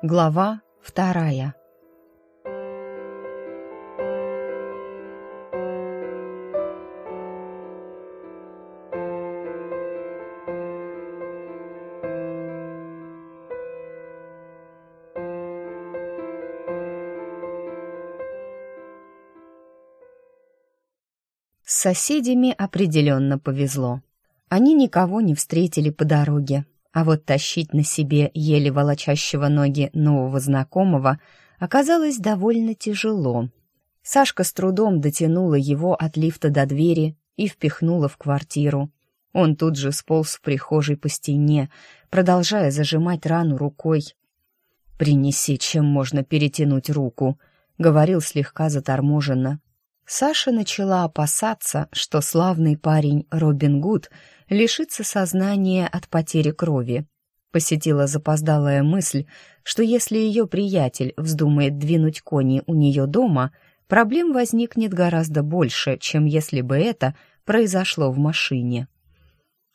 Глава вторая. С соседями определенно повезло. Они никого не встретили по дороге, а вот тащить на себе еле волочащего ноги нового знакомого оказалось довольно тяжело. Сашка с трудом дотянула его от лифта до двери и впихнула в квартиру. Он тут же сполз в прихожей по стене, продолжая зажимать рану рукой. «Принеси, чем можно перетянуть руку», — говорил слегка заторможенно. Саша начала опасаться, что славный парень Робин Гуд лишится сознания от потери крови. Посетила запоздалая мысль, что если ее приятель вздумает двинуть кони у нее дома, проблем возникнет гораздо больше, чем если бы это произошло в машине.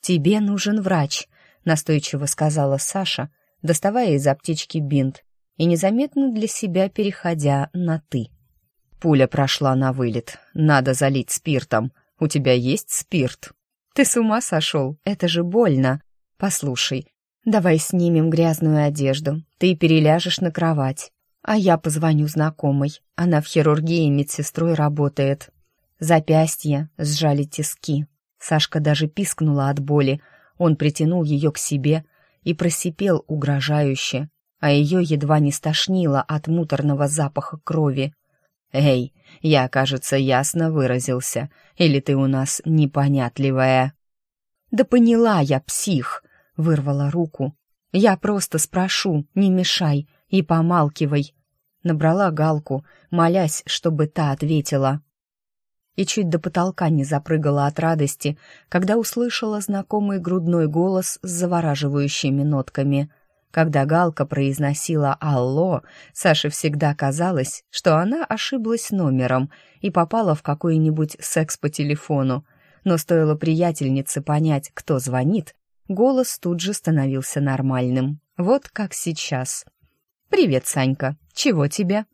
«Тебе нужен врач», — настойчиво сказала Саша, доставая из аптечки бинт и незаметно для себя переходя на «ты». Пуля прошла на вылет. Надо залить спиртом. У тебя есть спирт? Ты с ума сошел? Это же больно. Послушай, давай снимем грязную одежду. Ты переляжешь на кровать. А я позвоню знакомой. Она в хирургии медсестрой работает. Запястья сжали тиски. Сашка даже пискнула от боли. Он притянул ее к себе и просипел угрожающе, а ее едва не стошнило от муторного запаха крови. «Эй, я, кажется, ясно выразился. Или ты у нас непонятливая?» «Да поняла я, псих!» — вырвала руку. «Я просто спрошу, не мешай и помалкивай!» Набрала галку, молясь, чтобы та ответила. И чуть до потолка не запрыгала от радости, когда услышала знакомый грудной голос с завораживающими нотками — когда Галка произносила «Алло», Саше всегда казалось, что она ошиблась номером и попала в какой-нибудь секс по телефону. Но стоило приятельнице понять, кто звонит, голос тут же становился нормальным. Вот как сейчас. «Привет, Санька. Чего тебе?»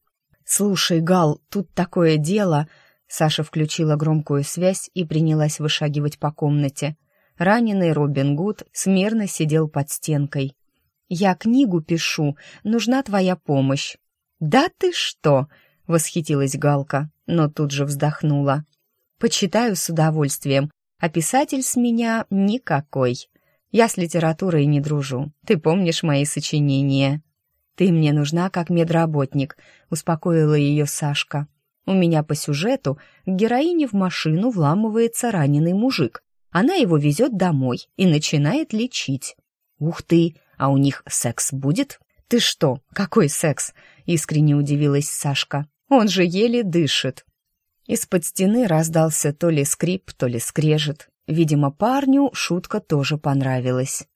«Слушай, Гал, тут такое дело...» Саша включила громкую связь и принялась вышагивать по комнате. Раненый Робин Гуд смирно сидел под стенкой, «Я книгу пишу, нужна твоя помощь». «Да ты что!» — восхитилась Галка, но тут же вздохнула. «Почитаю с удовольствием, а писатель с меня никакой. Я с литературой не дружу, ты помнишь мои сочинения». «Ты мне нужна как медработник», — успокоила ее Сашка. «У меня по сюжету к героине в машину вламывается раненый мужик. Она его везет домой и начинает лечить. Ух ты, а у них секс будет? Ты что, какой секс? Искренне удивилась Сашка. Он же еле дышит. Из-под стены раздался то ли скрип, то ли скрежет. Видимо, парню шутка тоже понравилась.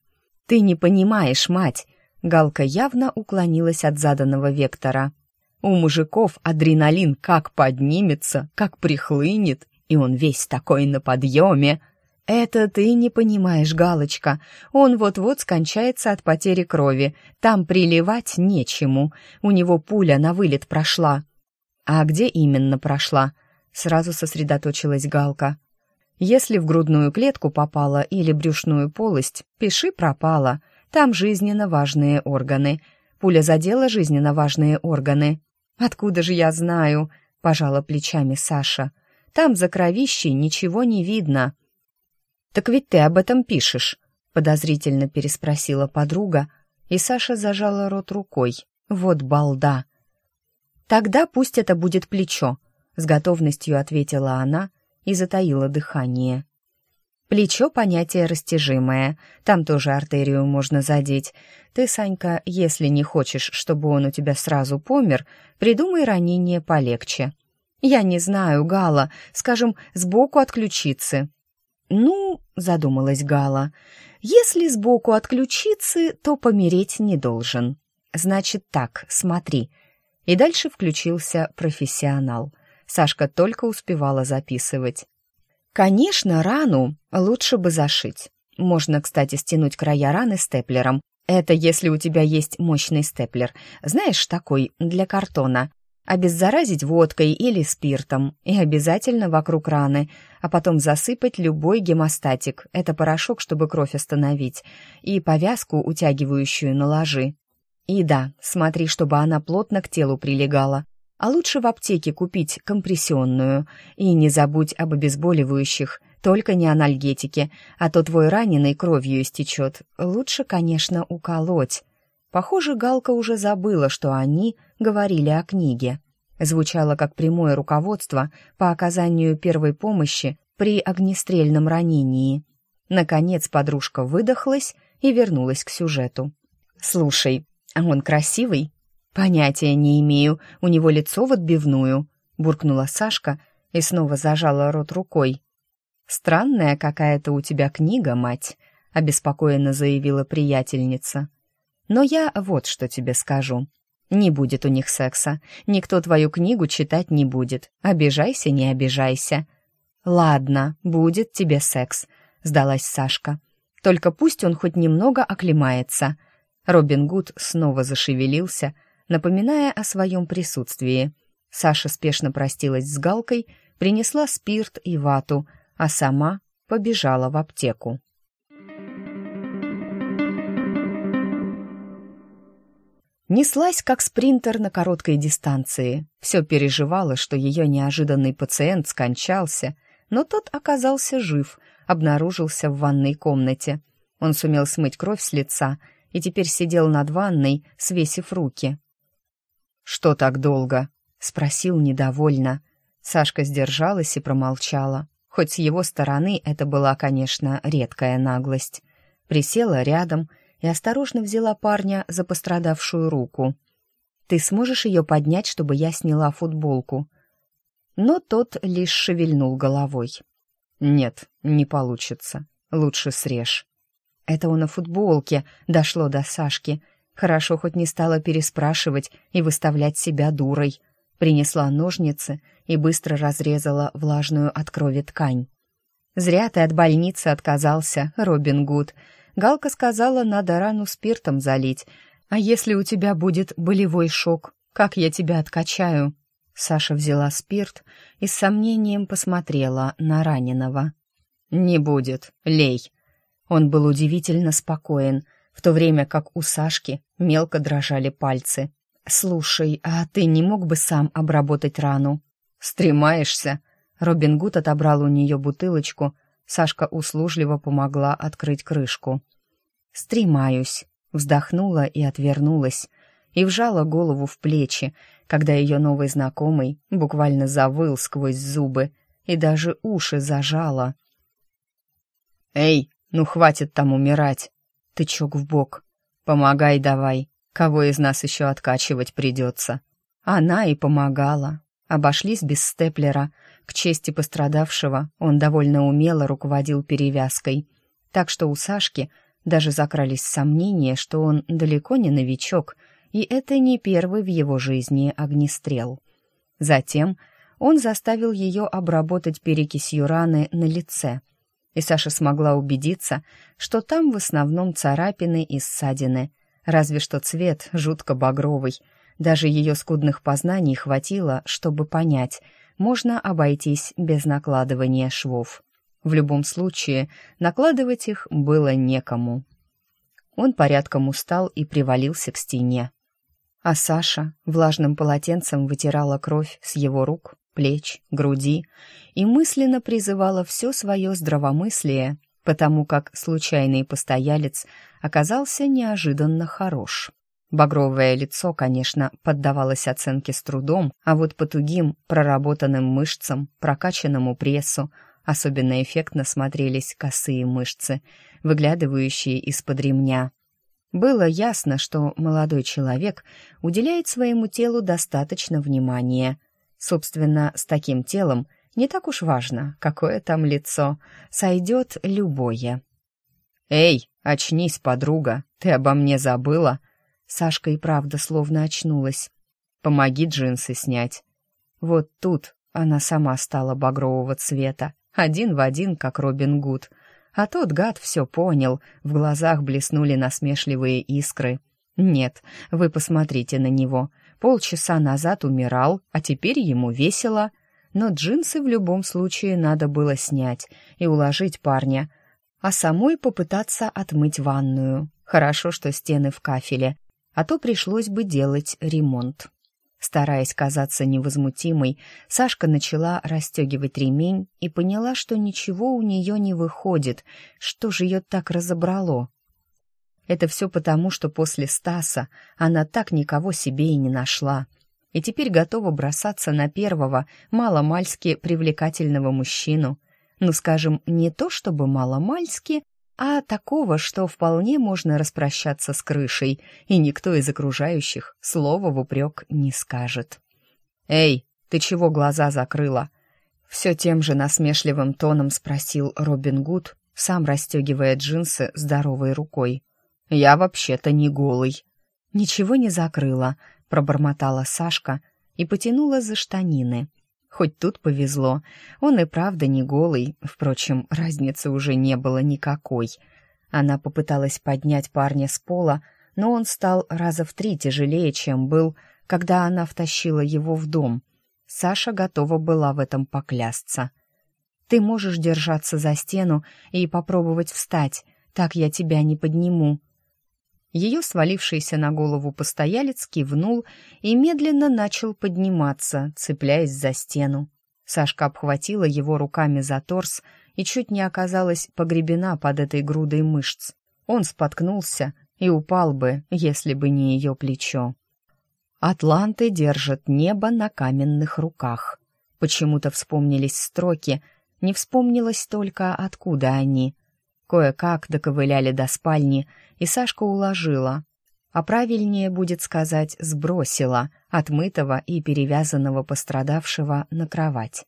«Ты не понимаешь, мать!» Галка явно уклонилась от заданного вектора. «У мужиков адреналин как поднимется, как прихлынет, и он весь такой на подъеме!» «Это ты не понимаешь, Галочка. Он вот-вот скончается от потери крови. Там приливать нечему. У него пуля на вылет прошла». «А где именно прошла?» Сразу сосредоточилась Галка. «Если в грудную клетку попала или брюшную полость, пиши пропала. Там жизненно важные органы. Пуля задела жизненно важные органы». «Откуда же я знаю?» — пожала плечами Саша. «Там за кровищей ничего не видно». «Так ведь ты об этом пишешь», — подозрительно переспросила подруга, и Саша зажала рот рукой. «Вот балда!» «Тогда пусть это будет плечо», — с готовностью ответила она и затаила дыхание. Плечо — понятие растяжимое, там тоже артерию можно задеть. Ты, Санька, если не хочешь, чтобы он у тебя сразу помер, придумай ранение полегче. Я не знаю, Гала, скажем, сбоку от ключицы. «Ну, — задумалась Гала, — если сбоку от ключицы, то помереть не должен. Значит так, смотри». И дальше включился профессионал. Сашка только успевала записывать. «Конечно, рану лучше бы зашить. Можно, кстати, стянуть края раны степлером. Это если у тебя есть мощный степлер. Знаешь, такой, для картона. Обеззаразить водкой или спиртом. И обязательно вокруг раны. А потом засыпать любой гемостатик. Это порошок, чтобы кровь остановить. И повязку, утягивающую, наложи. И да, смотри, чтобы она плотно к телу прилегала. А лучше в аптеке купить компрессионную. И не забудь об обезболивающих. Только не анальгетики, а то твой раненый кровью истечет. Лучше, конечно, уколоть. Похоже, Галка уже забыла, что они говорили о книге. Звучало как прямое руководство по оказанию первой помощи при огнестрельном ранении. Наконец подружка выдохлась и вернулась к сюжету. «Слушай, а он красивый?» «Понятия не имею, у него лицо в отбивную», — буркнула Сашка и снова зажала рот рукой. «Странная какая-то у тебя книга, мать», — обеспокоенно заявила приятельница. «Но я вот что тебе скажу. Не будет у них секса. Никто твою книгу читать не будет. Обижайся, не обижайся». «Ладно, будет тебе секс», — сдалась Сашка. «Только пусть он хоть немного оклемается». Робин Гуд снова зашевелился, напоминая о своем присутствии. Саша спешно простилась с Галкой, принесла спирт и вату — а сама побежала в аптеку. Неслась, как спринтер на короткой дистанции. Все переживала, что ее неожиданный пациент скончался, но тот оказался жив, обнаружился в ванной комнате. Он сумел смыть кровь с лица и теперь сидел над ванной, свесив руки. «Что так долго?» — спросил недовольно. Сашка сдержалась и промолчала. Хоть с его стороны это была, конечно, редкая наглость. Присела рядом и осторожно взяла парня за пострадавшую руку. «Ты сможешь ее поднять, чтобы я сняла футболку?» Но тот лишь шевельнул головой. «Нет, не получится. Лучше срежь». Это он о футболке дошло до Сашки. Хорошо хоть не стала переспрашивать и выставлять себя дурой принесла ножницы и быстро разрезала влажную от крови ткань. «Зря ты от больницы отказался, Робин Гуд. Галка сказала, надо рану спиртом залить. А если у тебя будет болевой шок, как я тебя откачаю?» Саша взяла спирт и с сомнением посмотрела на раненого. «Не будет, лей». Он был удивительно спокоен, в то время как у Сашки мелко дрожали пальцы. «Слушай, а ты не мог бы сам обработать рану?» «Стремаешься?» Робин Гуд отобрал у нее бутылочку. Сашка услужливо помогла открыть крышку. «Стремаюсь», — вздохнула и отвернулась, и вжала голову в плечи, когда ее новый знакомый буквально завыл сквозь зубы и даже уши зажала. «Эй, ну хватит там умирать!» Тычок в бок. «Помогай давай!» Кого из нас еще откачивать придется? Она и помогала. Обошлись без степлера. К чести пострадавшего он довольно умело руководил перевязкой. Так что у Сашки даже закрались сомнения, что он далеко не новичок, и это не первый в его жизни огнестрел. Затем он заставил ее обработать перекисью раны на лице, и Саша смогла убедиться, что там в основном царапины и ссадины — Разве что цвет жутко багровый. Даже ее скудных познаний хватило, чтобы понять, можно обойтись без накладывания швов. В любом случае, накладывать их было некому. Он порядком устал и привалился к стене. А Саша влажным полотенцем вытирала кровь с его рук, плеч, груди и мысленно призывала все свое здравомыслие потому как случайный постоялец оказался неожиданно хорош. Багровое лицо, конечно, поддавалось оценке с трудом, а вот по тугим, проработанным мышцам, прокачанному прессу особенно эффектно смотрелись косые мышцы, выглядывающие из-под ремня. Было ясно, что молодой человек уделяет своему телу достаточно внимания. Собственно, с таким телом – не так уж важно, какое там лицо, сойдет любое. «Эй, очнись, подруга, ты обо мне забыла?» Сашка и правда словно очнулась. «Помоги джинсы снять». Вот тут она сама стала багрового цвета, один в один, как Робин Гуд. А тот гад все понял, в глазах блеснули насмешливые искры. «Нет, вы посмотрите на него. Полчаса назад умирал, а теперь ему весело. Но джинсы в любом случае надо было снять и уложить парня, а самой попытаться отмыть ванную. Хорошо, что стены в кафеле, а то пришлось бы делать ремонт. Стараясь казаться невозмутимой, Сашка начала расстегивать ремень и поняла, что ничего у нее не выходит. Что же ее так разобрало? Это все потому, что после Стаса она так никого себе и не нашла. И теперь готова бросаться на первого, маломальски привлекательного мужчину. Ну, скажем, не то чтобы маломальски, а такого, что вполне можно распрощаться с крышей, и никто из окружающих слова в упрек не скажет. «Эй, ты чего глаза закрыла?» Все тем же насмешливым тоном спросил Робин Гуд, сам расстегивая джинсы здоровой рукой. «Я вообще-то не голый». «Ничего не закрыла», — пробормотала Сашка и потянула за штанины. Хоть тут повезло. Он и правда не голый, впрочем, разницы уже не было никакой. Она попыталась поднять парня с пола, но он стал раза в три тяжелее, чем был, когда она втащила его в дом. Саша готова была в этом поклясться. «Ты можешь держаться за стену и попробовать встать, так я тебя не подниму», ее свалившийся на голову постоялец кивнул и медленно начал подниматься, цепляясь за стену. Сашка обхватила его руками за торс и чуть не оказалась погребена под этой грудой мышц. Он споткнулся и упал бы, если бы не ее плечо. Атланты держат небо на каменных руках. Почему-то вспомнились строки, не вспомнилось только, откуда они. Кое-как доковыляли до спальни, и Сашка уложила. А правильнее будет сказать «сбросила» отмытого и перевязанного пострадавшего на кровать.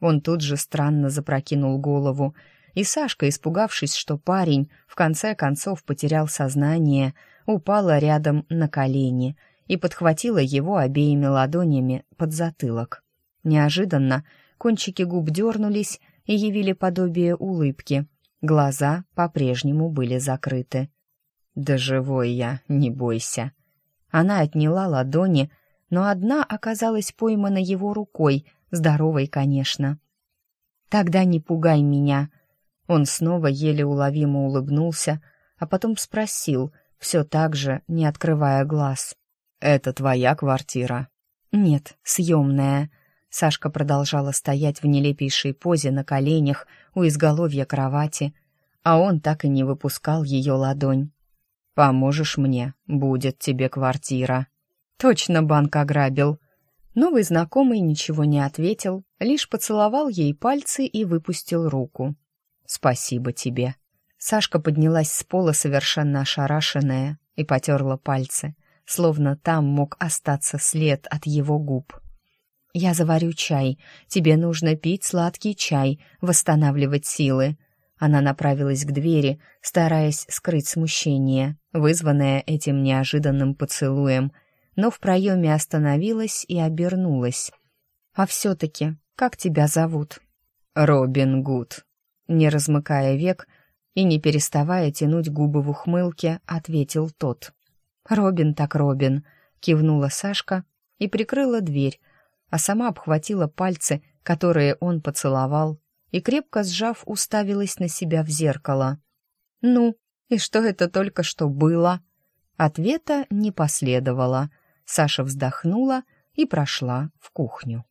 Он тут же странно запрокинул голову, и Сашка, испугавшись, что парень в конце концов потерял сознание, упала рядом на колени и подхватила его обеими ладонями под затылок. Неожиданно кончики губ дернулись и явили подобие улыбки, Глаза по-прежнему были закрыты. «Да живой я, не бойся». Она отняла ладони, но одна оказалась поймана его рукой, здоровой, конечно. «Тогда не пугай меня». Он снова еле уловимо улыбнулся, а потом спросил, все так же, не открывая глаз. «Это твоя квартира?» «Нет, съемная». Сашка продолжала стоять в нелепейшей позе на коленях у изголовья кровати, а он так и не выпускал ее ладонь. «Поможешь мне, будет тебе квартира». Точно банк ограбил. Новый знакомый ничего не ответил, лишь поцеловал ей пальцы и выпустил руку. «Спасибо тебе». Сашка поднялась с пола совершенно ошарашенная и потерла пальцы, словно там мог остаться след от его губ. «Я заварю чай. Тебе нужно пить сладкий чай, восстанавливать силы». Она направилась к двери, стараясь скрыть смущение, вызванное этим неожиданным поцелуем, но в проеме остановилась и обернулась. «А все-таки, как тебя зовут?» «Робин Гуд». Не размыкая век и не переставая тянуть губы в ухмылке, ответил тот. «Робин так Робин», — кивнула Сашка и прикрыла дверь, а сама обхватила пальцы, которые он поцеловал, и, крепко сжав, уставилась на себя в зеркало. «Ну, и что это только что было?» Ответа не последовало. Саша вздохнула и прошла в кухню.